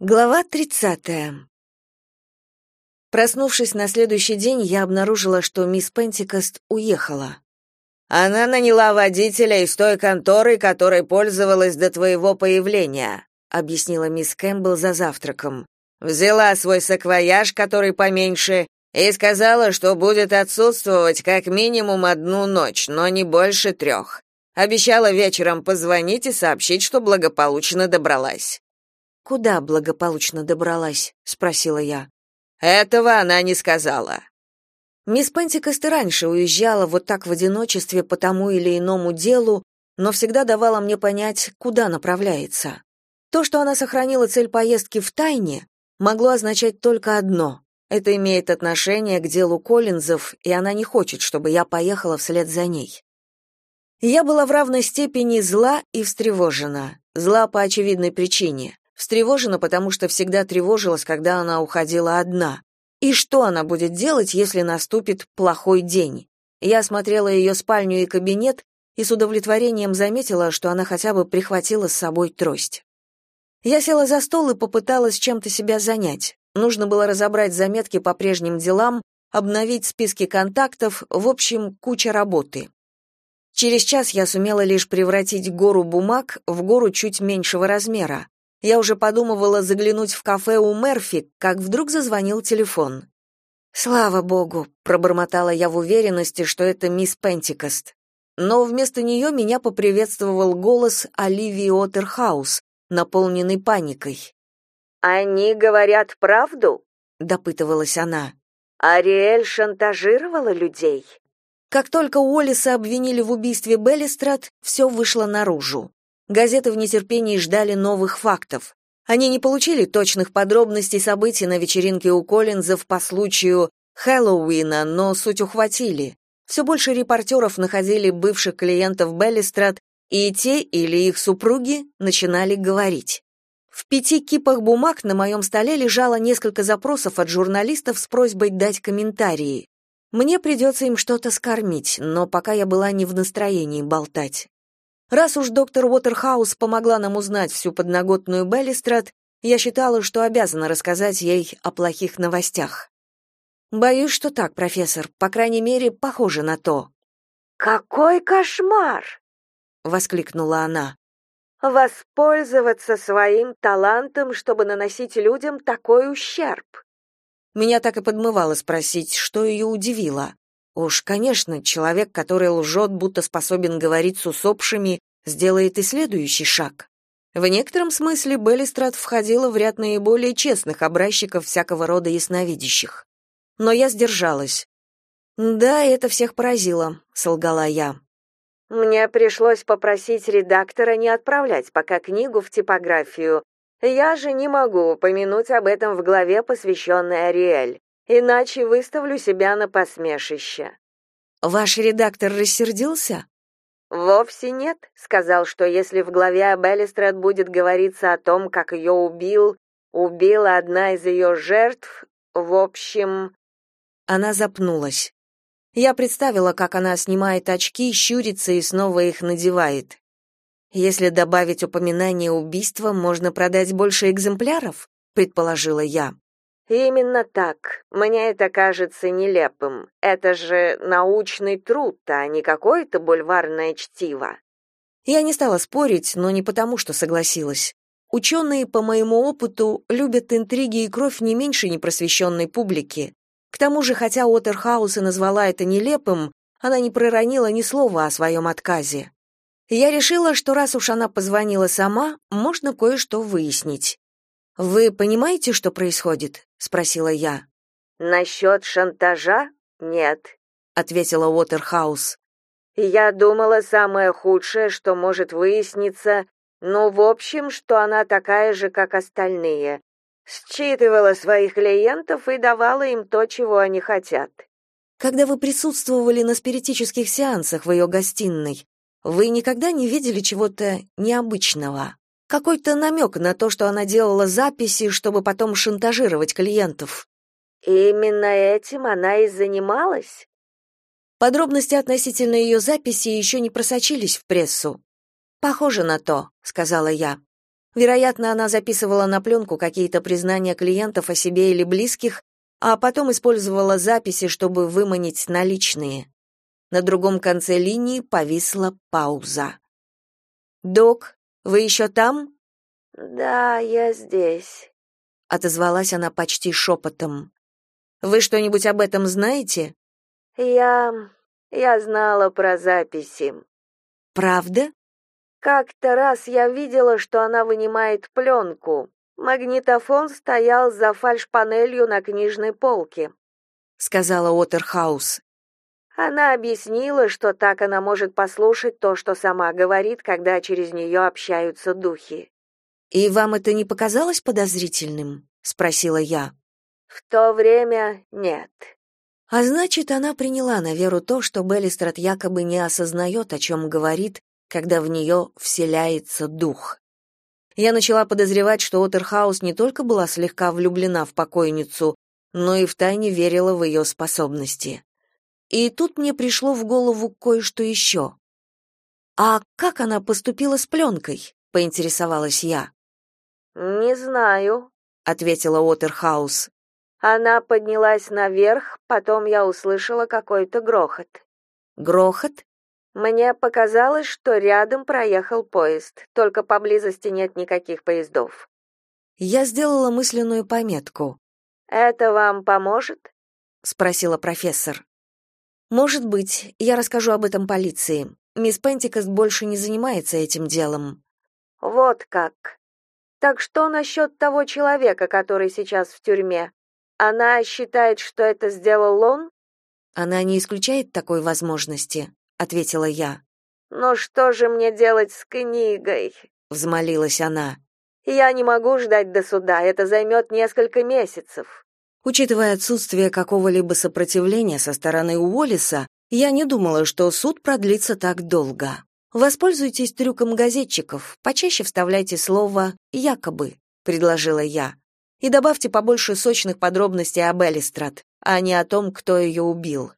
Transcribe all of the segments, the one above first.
Глава 30. Проснувшись на следующий день, я обнаружила, что мисс Пентикост уехала. Она наняла водителя из той конторы, которой пользовалась до твоего появления, объяснила мисс Кэмпбелл за завтраком. Взяла свой саквояж, который поменьше, и сказала, что будет отсутствовать как минимум одну ночь, но не больше трех. Обещала вечером позвонить и сообщить, что благополучно добралась. Куда благополучно добралась, спросила я. Этого она не сказала. Мисс Пентикост и раньше уезжала вот так в одиночестве по тому или иному делу, но всегда давала мне понять, куда направляется. То, что она сохранила цель поездки в тайне, могло означать только одно. Это имеет отношение к делу Коллинзов, и она не хочет, чтобы я поехала вслед за ней. Я была в равной степени зла и встревожена. Зла по очевидной причине. Встревожена, потому что всегда тревожилась, когда она уходила одна. И что она будет делать, если наступит плохой день? Я осмотрела ее спальню и кабинет и с удовлетворением заметила, что она хотя бы прихватила с собой трость. Я села за стол и попыталась чем-то себя занять. Нужно было разобрать заметки по прежним делам, обновить списки контактов, в общем, куча работы. Через час я сумела лишь превратить гору бумаг в гору чуть меньшего размера. Я уже подумывала заглянуть в кафе у Мерфи, как вдруг зазвонил телефон. «Слава богу», — пробормотала я в уверенности, что это мисс Пентикост. Но вместо нее меня поприветствовал голос Оливии Отерхаус, наполненный паникой. «Они говорят правду?» — допытывалась она. «Ариэль шантажировала людей?» Как только Уоллиса обвинили в убийстве Беллистрат, все вышло наружу. Газеты в нетерпении ждали новых фактов. Они не получили точных подробностей событий на вечеринке у Коллинзов по случаю Хэллоуина, но суть ухватили. Все больше репортеров находили бывших клиентов Беллистрат, и те или их супруги начинали говорить. В пяти кипах бумаг на моем столе лежало несколько запросов от журналистов с просьбой дать комментарии. Мне придется им что-то скормить, но пока я была не в настроении болтать. Раз уж доктор Уотерхаус помогла нам узнать всю подноготную Беллистрат, я считала, что обязана рассказать ей о плохих новостях. Боюсь, что так, профессор, по крайней мере, похоже на то. Какой кошмар, воскликнула она. Воспользоваться своим талантом, чтобы наносить людям такой ущерб. Меня так и подмывало спросить, что ее удивило. Уж, конечно, человек, который лжет, будто способен говорить с усопшими, сделает и следующий шаг. В некотором смысле Беллистрат входила в ряд наиболее честных образчиков всякого рода ясновидящих. Но я сдержалась. «Да, это всех поразило», — солгала я. «Мне пришлось попросить редактора не отправлять пока книгу в типографию. Я же не могу упомянуть об этом в главе, посвященной Ариэль иначе выставлю себя на посмешище. Ваш редактор рассердился? Вовсе нет, сказал, что если в главе об Элистрет будет говориться о том, как ее убил, убила одна из ее жертв, в общем, она запнулась. Я представила, как она снимает очки, щурится и снова их надевает. Если добавить упоминание убийства, можно продать больше экземпляров, предположила я. Именно так. Мне это кажется нелепым. Это же научный труд, а не какое-то бульварное чтиво. Я не стала спорить, но не потому, что согласилась. Ученые, по моему опыту, любят интриги и кровь не меньше непросвещенной публики. К тому же, хотя Уотерхаус и назвала это нелепым, она не проронила ни слова о своем отказе. Я решила, что раз уж она позвонила сама, можно кое-что выяснить. Вы понимаете, что происходит? Спросила я. Насчет шантажа? Нет, ответила Уотерхаус. Я думала, самое худшее, что может выясниться, ну, в общем, что она такая же, как остальные. Считывала своих клиентов и давала им то, чего они хотят. Когда вы присутствовали на спиритических сеансах в ее гостиной, вы никогда не видели чего-то необычного? Какой-то намек на то, что она делала записи, чтобы потом шантажировать клиентов. Именно этим она и занималась. Подробности относительно ее записи еще не просочились в прессу. Похоже на то, сказала я. Вероятно, она записывала на пленку какие-то признания клиентов о себе или близких, а потом использовала записи, чтобы выманить наличные. На другом конце линии повисла пауза. «Док, вы еще там?» «Да, я здесь», — отозвалась она почти шепотом. «Вы что-нибудь об этом знаете?» «Я... я знала про записи». «Правда?» «Как-то раз я видела, что она вынимает пленку. Магнитофон стоял за фальшпанелью на книжной полке», — сказала Уотерхаус. Она объяснила, что так она может послушать то, что сама говорит, когда через нее общаются духи. И вам это не показалось подозрительным? спросила я. В то время нет. А значит, она приняла на веру то, что Беллистрат якобы не осознает, о чем говорит, когда в нее вселяется дух. Я начала подозревать, что Отерхаус не только была слегка влюблена в покойницу, но и втайне верила в ее способности. И тут мне пришло в голову кое-что еще. «А как она поступила с пленкой?» — поинтересовалась я. «Не знаю», — ответила Уотерхаус. Она поднялась наверх, потом я услышала какой-то грохот. Грохот? Мне показалось, что рядом проехал поезд, только поблизости нет никаких поездов. Я сделала мысленную пометку. Это вам поможет? спросила профессор. Может быть, я расскажу об этом полиции. Мисс Пентикост больше не занимается этим делом. Вот как. Так что насчет того человека, который сейчас в тюрьме? Она считает, что это сделал он? Она не исключает такой возможности, ответила я. Но что же мне делать с книгой? взмолилась она. Я не могу ждать до суда, это займет несколько месяцев. Учитывая отсутствие какого-либо сопротивления со стороны Уоллиса, я не думала, что суд продлится так долго. Воспользуйтесь трюком газетчиков, почаще вставляйте слово «якобы», — предложила я. И добавьте побольше сочных подробностей об Элистрат, а не о том, кто ее убил.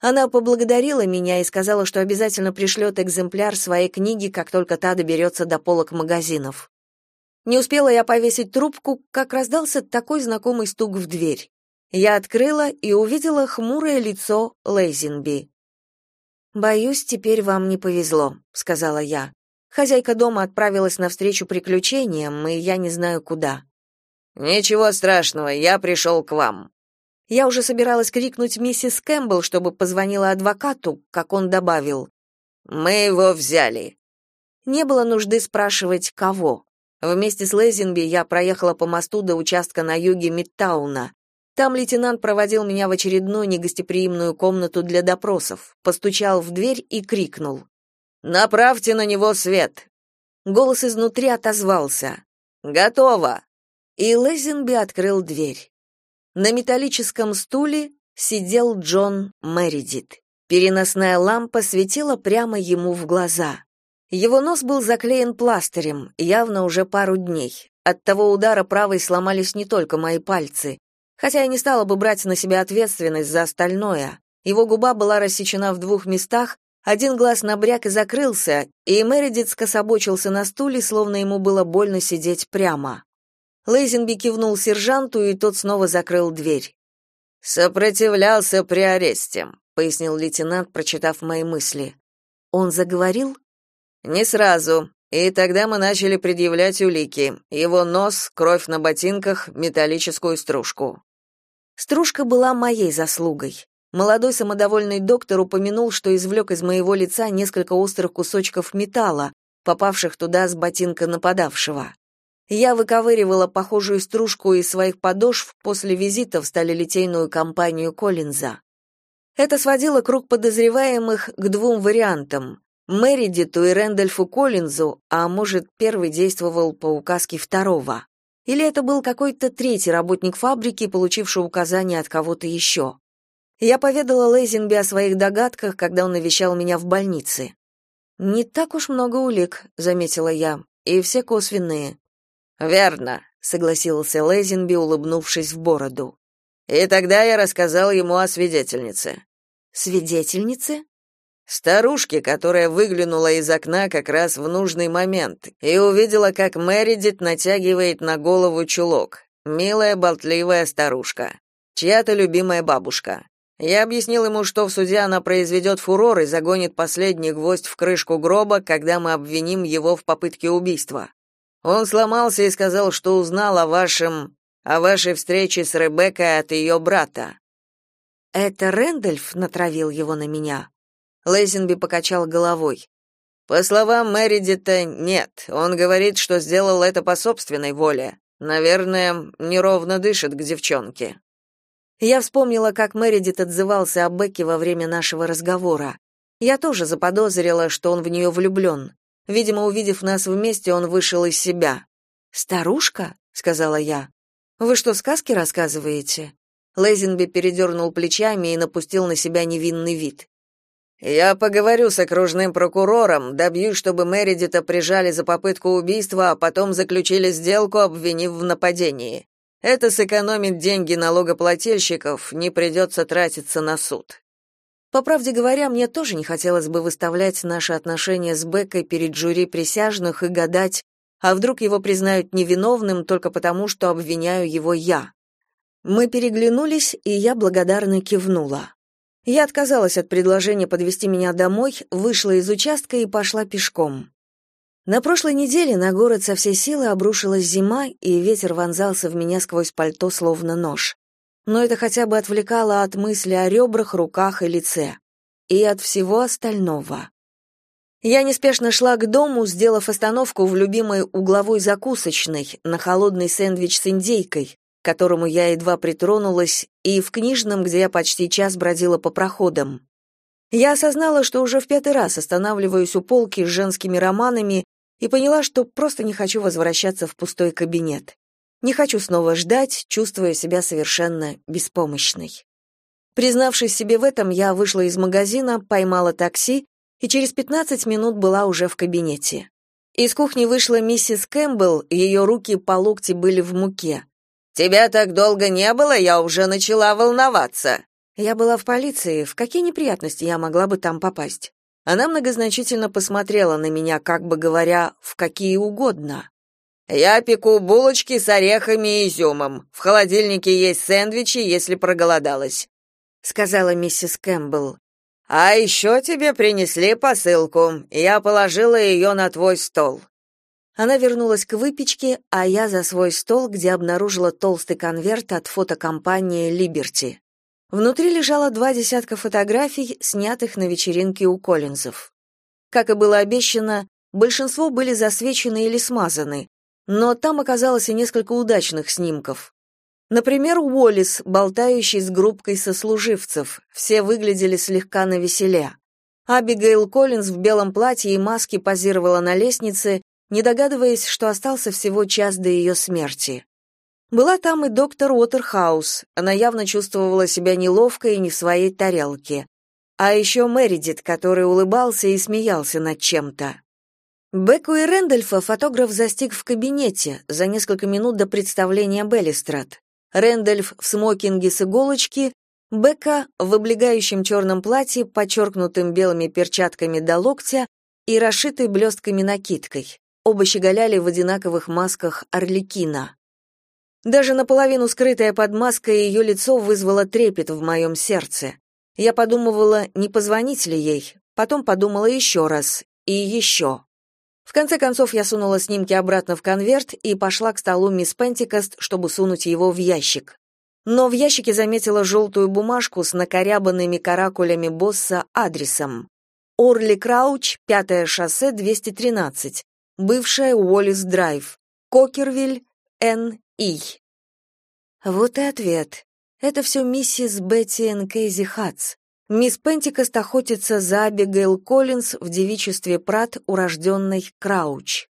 Она поблагодарила меня и сказала, что обязательно пришлет экземпляр своей книги, как только та доберется до полок магазинов. Не успела я повесить трубку, как раздался такой знакомый стук в дверь. Я открыла и увидела хмурое лицо Лейзенби. «Боюсь, теперь вам не повезло», — сказала я. Хозяйка дома отправилась навстречу приключениям, и я не знаю куда. «Ничего страшного, я пришел к вам». Я уже собиралась крикнуть миссис Кэмпбелл, чтобы позвонила адвокату, как он добавил. «Мы его взяли». Не было нужды спрашивать, кого. Вместе с Лейзенби я проехала по мосту до участка на юге Мидтауна. Там лейтенант проводил меня в очередную негостеприимную комнату для допросов, постучал в дверь и крикнул. «Направьте на него свет!» Голос изнутри отозвался. «Готово!» И Лейзенби открыл дверь. На металлическом стуле сидел Джон Мэридит. Переносная лампа светила прямо ему в глаза. Его нос был заклеен пластырем, явно уже пару дней. От того удара правой сломались не только мои пальцы. Хотя я не стала бы брать на себя ответственность за остальное. Его губа была рассечена в двух местах, один глаз набряк и закрылся, и Мередит скособочился на стуле, словно ему было больно сидеть прямо. Лейзенби кивнул сержанту, и тот снова закрыл дверь. «Сопротивлялся при аресте», — пояснил лейтенант, прочитав мои мысли. Он заговорил? Не сразу. И тогда мы начали предъявлять улики. Его нос, кровь на ботинках, металлическую стружку. Стружка была моей заслугой. Молодой самодовольный доктор упомянул, что извлек из моего лица несколько острых кусочков металла, попавших туда с ботинка нападавшего. Я выковыривала похожую стружку из своих подошв после визита в сталелитейную компанию Коллинза. Это сводило круг подозреваемых к двум вариантам. Мэридиту и Рэндольфу Коллинзу, а может, первый действовал по указке второго. Или это был какой-то третий работник фабрики, получивший указание от кого-то еще. Я поведала Лейзенби о своих догадках, когда он навещал меня в больнице. «Не так уж много улик», — заметила я, — «и все косвенные». «Верно», — согласился Лейзенби, улыбнувшись в бороду. «И тогда я рассказал ему о свидетельнице». «Свидетельнице?» Старушке, которая выглянула из окна как раз в нужный момент и увидела, как Мэридит натягивает на голову чулок. Милая, болтливая старушка. Чья-то любимая бабушка. Я объяснил ему, что в суде она произведет фурор и загонит последний гвоздь в крышку гроба, когда мы обвиним его в попытке убийства. Он сломался и сказал, что узнал о вашем... о вашей встрече с Ребеккой от ее брата. Это Рэндольф натравил его на меня. Лейзенби покачал головой. По словам Мэридита, нет. Он говорит, что сделал это по собственной воле. Наверное, неровно дышит к девчонке. Я вспомнила, как Мэридит отзывался о Бекке во время нашего разговора. Я тоже заподозрила, что он в нее влюблен. Видимо, увидев нас вместе, он вышел из себя. «Старушка?» — сказала я. «Вы что, сказки рассказываете?» Лейзенби передернул плечами и напустил на себя невинный вид. Я поговорю с окружным прокурором, добьюсь, чтобы Мередита прижали за попытку убийства, а потом заключили сделку, обвинив в нападении. Это сэкономит деньги налогоплательщиков, не придется тратиться на суд. По правде говоря, мне тоже не хотелось бы выставлять наши отношения с Беккой перед жюри присяжных и гадать, а вдруг его признают невиновным только потому, что обвиняю его я. Мы переглянулись, и я благодарно кивнула. Я отказалась от предложения подвести меня домой, вышла из участка и пошла пешком. На прошлой неделе на город со всей силы обрушилась зима, и ветер вонзался в меня сквозь пальто словно нож. Но это хотя бы отвлекало от мысли о ребрах, руках и лице. И от всего остального. Я неспешно шла к дому, сделав остановку в любимой угловой закусочной на холодный сэндвич с индейкой, к которому я едва притронулась, и в книжном, где я почти час бродила по проходам. Я осознала, что уже в пятый раз останавливаюсь у полки с женскими романами и поняла, что просто не хочу возвращаться в пустой кабинет. Не хочу снова ждать, чувствуя себя совершенно беспомощной. Признавшись себе в этом, я вышла из магазина, поймала такси и через 15 минут была уже в кабинете. Из кухни вышла миссис Кэмпбелл, ее руки по локти были в муке. Тебя так долго не было, я уже начала волноваться. Я была в полиции, в какие неприятности я могла бы там попасть? Она многозначительно посмотрела на меня, как бы говоря, в какие угодно. Я пеку булочки с орехами и изюмом. В холодильнике есть сэндвичи, если проголодалась, сказала миссис Кэмпбелл. А еще тебе принесли посылку. Я положила ее на твой стол. Она вернулась к выпечке, а я за свой стол, где обнаружила толстый конверт от фотокомпании Liberty. Внутри лежало два десятка фотографий, снятых на вечеринке у Коллинзов. Как и было обещано, большинство были засвечены или смазаны, но там оказалось и несколько удачных снимков. Например, Уоллес, болтающий с группкой сослуживцев, все выглядели слегка навеселе. Абигейл Коллинз в белом платье и маске позировала на лестнице, не догадываясь, что остался всего час до ее смерти. Была там и доктор Уотерхаус, она явно чувствовала себя неловко и не в своей тарелке. А еще Мэридит, который улыбался и смеялся над чем-то. Бекку и Рэндольфа фотограф застиг в кабинете за несколько минут до представления Беллистрат. Рэндольф в смокинге с иголочки, Бекка в облегающем черном платье, подчеркнутым белыми перчатками до локтя и расшитой блестками накидкой. Оба щеголяли в одинаковых масках Орликина. Даже наполовину скрытая под маской ее лицо вызвало трепет в моем сердце. Я подумывала, не позвонить ли ей, потом подумала еще раз и еще. В конце концов я сунула снимки обратно в конверт и пошла к столу мисс Пентикост, чтобы сунуть его в ящик. Но в ящике заметила желтую бумажку с накорябанными каракулями босса адресом. Орли Крауч, пятое шоссе, 213 бывшая Уоллис-Драйв, Кокервиль, Н.И. Вот и ответ. Это все миссис Бетти Н. Кейзи Хатс. Мисс Пентикост охотится за Абигейл Коллинз в девичестве Прат, урожденной Крауч.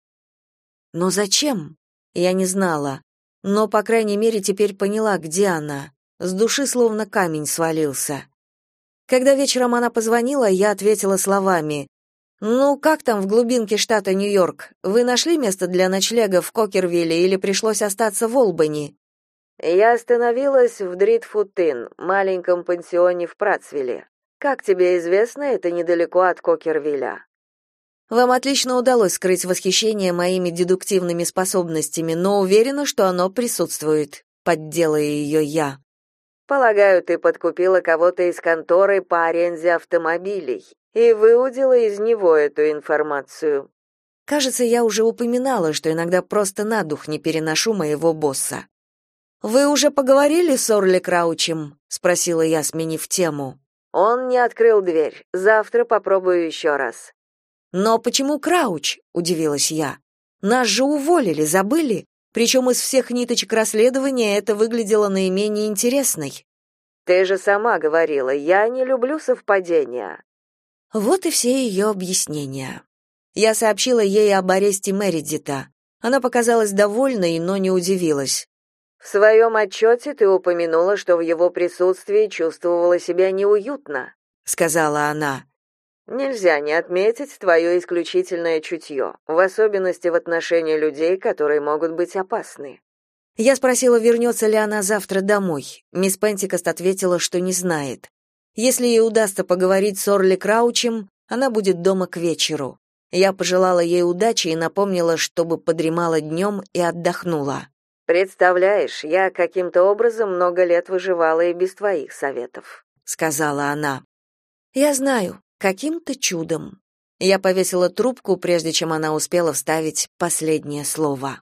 Но зачем? Я не знала. Но, по крайней мере, теперь поняла, где она. С души словно камень свалился. Когда вечером она позвонила, я ответила словами «Ну, как там в глубинке штата Нью-Йорк? Вы нашли место для ночлега в Кокервилле или пришлось остаться в Олбани?» «Я остановилась в Дритфутин, маленьком пансионе в Пратсвилле. Как тебе известно, это недалеко от Кокервилля. Вам отлично удалось скрыть восхищение моими дедуктивными способностями, но уверена, что оно присутствует, подделая ее я. Полагаю, ты подкупила кого-то из конторы по аренде автомобилей и выудила из него эту информацию. Кажется, я уже упоминала, что иногда просто на дух не переношу моего босса. Вы уже поговорили с Орли Краучем? спросила я, сменив тему. Он не открыл дверь. Завтра попробую еще раз. Но почему Крауч? удивилась я. Нас же уволили, забыли? Причем из всех ниточек расследования это выглядело наименее интересной. Ты же сама говорила, я не люблю совпадения. Вот и все ее объяснения. Я сообщила ей об аресте Мередита. Она показалась довольной, но не удивилась. В своем отчете ты упомянула, что в его присутствии чувствовала себя неуютно, сказала она. Нельзя не отметить твое исключительное чутье, в особенности в отношении людей, которые могут быть опасны. Я спросила, вернется ли она завтра домой. Мисс Пентикост ответила, что не знает. Если ей удастся поговорить с Орли Краучем, она будет дома к вечеру. Я пожелала ей удачи и напомнила, чтобы подремала днем и отдохнула. Представляешь, я каким-то образом много лет выживала и без твоих советов, сказала она. Я знаю, каким-то чудом. Я повесила трубку, прежде чем она успела вставить последнее слово.